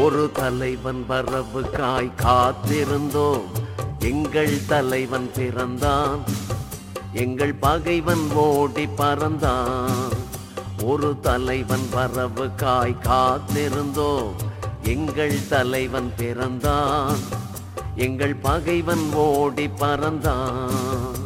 ஒரு தலைவன் வரவுக்காய் காத்திருந்தோம். எங்கள் தலைவன் பிறந்தான். எங்கள் பகைவன் ஓடி பறந்தான். ஒரு தலைவன் வரவுக்காய் காத்திருந்தோம். எங்கள் தலைவன் பிறந்தான். எங்கள் பகைவன் ஓடி பறந்தான்.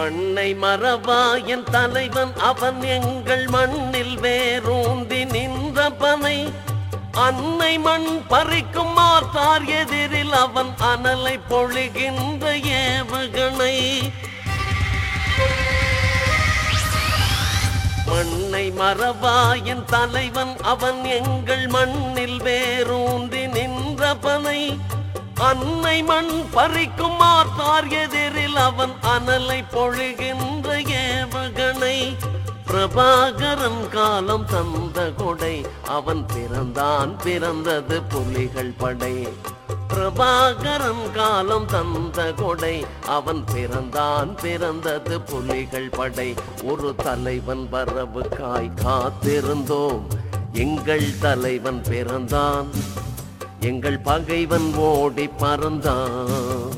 மண்ணை மறவா தலைவன். அவன் எங்கள் மண்ணில் வேரூந்தி நின்றபனை அன்னை மண் பறிக்கும் மாத்தார் எதிரில் அவன் அனலை பொழிகின்ற ஏவுகணை. மண்ணை மறவா தலைவன். அவன் எங்கள் மண்ணில் வேரூந்தி நின்றபனை பனை. அன்னை மண் பறிக்கும் மாத்தார் எதிரில் அவன் அனலை பொழிகின்ற ஏவுகணை பிரபாகரன் காலம் தந்த கொடை அவன் பிறந்தான் பிறந்தது புலிகள் படை. பிரபாகரன் காலம் தந்த கொடை அவன் பிறந்தான் பிறந்தது புலிகள் படை. ஒரு தலைவன் வரவுக்காய் காத்திருந்தோம் எங்கள் தலைவன் பிறந்தான். எங்கள் பகைவன் ஓடி பறந்தான்.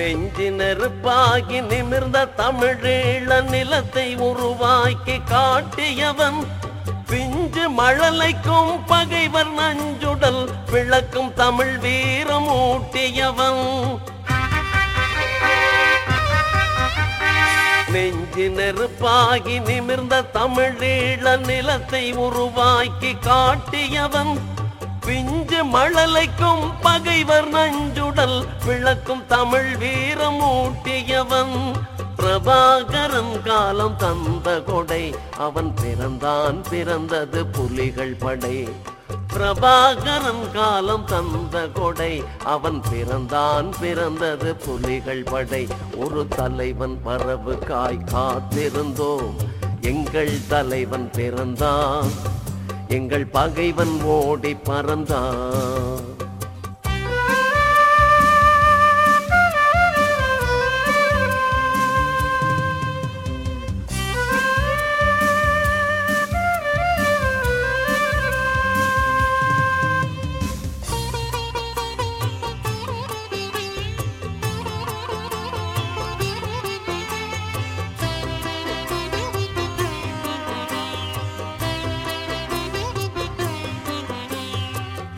நெஞ்சு நெருப்பாகி நிமிர்ந்த தமிழீழ நிலத்தை உருவாக்கி காட்டியவன் பிஞ்சு மழலைக்கும் பகைவர் நஞ்சுடல் விளக்கும் தமிழ் வீரம் ஊட்டியவன் நெஞ்சு நெருப்பாகி நிமிர்ந்த தமிழீழ நிலத்தை உருவாக்கி காட்டியவன் பிஞ்சு மழலைக்கும் பகைவர் நஞ்சுடல் விளக்கும் தமிழ் வீரம் ஊட்டியவன் பிரபாகரன் காலம் தந்த கொடை அவன் பிறந்தான் பிறந்தது புலிகள் படை. பிரபாகரன் காலம் தந்த கொடை அவன் பிறந்தான் பிறந்தது புலிகள் படை. ஒரு தலைவன் பறவு காய் காத்திருந்தோம் எங்கள் தலைவன் பிறந்தான் எங்கள் பகைவன் ஓடி பறந்தான்.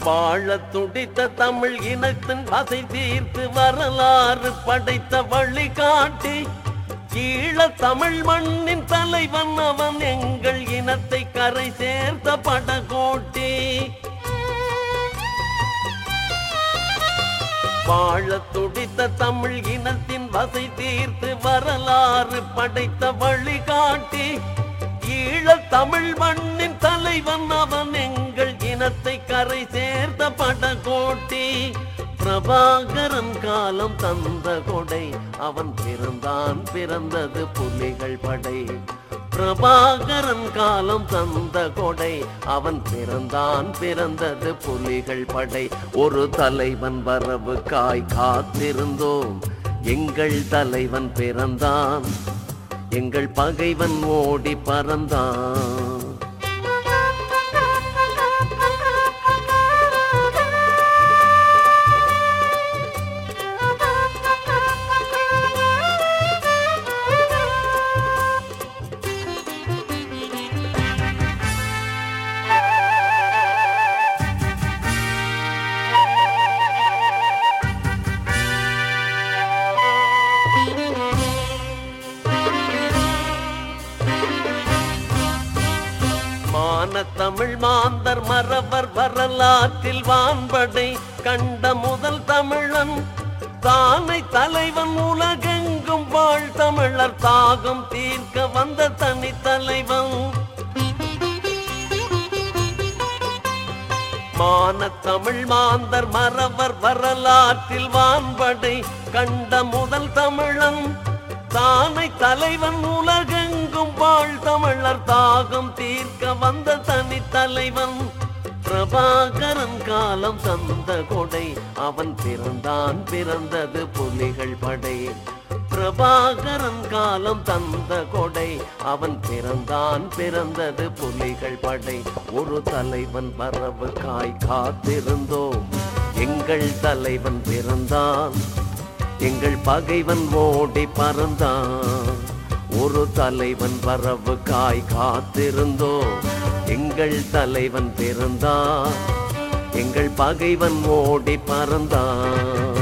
வாழ துடித்த தமிழ் இனத்தின் பசை தீர்த்து வரலாறு படைத்த வழி காட்டி ஈழ தமிழ் மண்ணின் தலைவன் அவன் எங்கள் இனத்தை கரை சேர்த்த படகோட்டி. வாழ துடித்த தமிழ் இனத்தின் வசை தீர்த்து வரலாறு படைத்த வழி காட்டி ஈழ தமிழ் மண்ணின் தலைவன் அவன் எங்கள் இனத்தை கரை சேர்த்த படகோட்டி பிரபாகரன் காலம் தந்த கொடை. அவன் பிறந்தான் பிறந்தது புலிகள் படை. பிரபாகரன் காலம் தந்த கொடை. அவன் பிறந்தான் பிறந்தது புலிகள் படை. ஒரு தலைவன் வரவு காய் காத்திருந்தோம். எங்கள் தலைவன் பிறந்தான். எங்கள் பகைவன் ஓடி பறந்தான். தமிழ் மாந்தர் மறவர் வரலாற்றில் வான்படை கண்ட முதல் தமிழன். தானை தலைவன் உலகெங்கும் வாழ் தமிழர் தாகம் தீர்க்க வந்த தனி தலைவன். மான தமிழ் மாந்தர் மறவர் வரலாற்றில் வான்படை கண்ட முதல் தமிழன். தானை தலைவன் உலகெங்கும் வாழ் தமிழர் தாகம் தீர்க்க வந்த தனி தலைவன். பிரபாகரன் காலம் தந்த கொடை அவன் பிறந்தான் பிறந்தது புலிகள் படை. பிரபாகரன் காலம் தந்த கொடை அவன் பிறந்தான் பிறந்தது புலிகள் படை. ஒரு தலைவன் வரவுக்காய் காத்திருந்தோம் எங்கள் தலைவன் பிறந்தான் எங்கள் பகைவன் ஓடி பறந்தான். ஒரு தலைவன் வரவு காய் காத்திருந்தோ எங்கள் தலைவன் பிறந்தான். எங்கள் பகைவன் ஓடி பறந்தான்.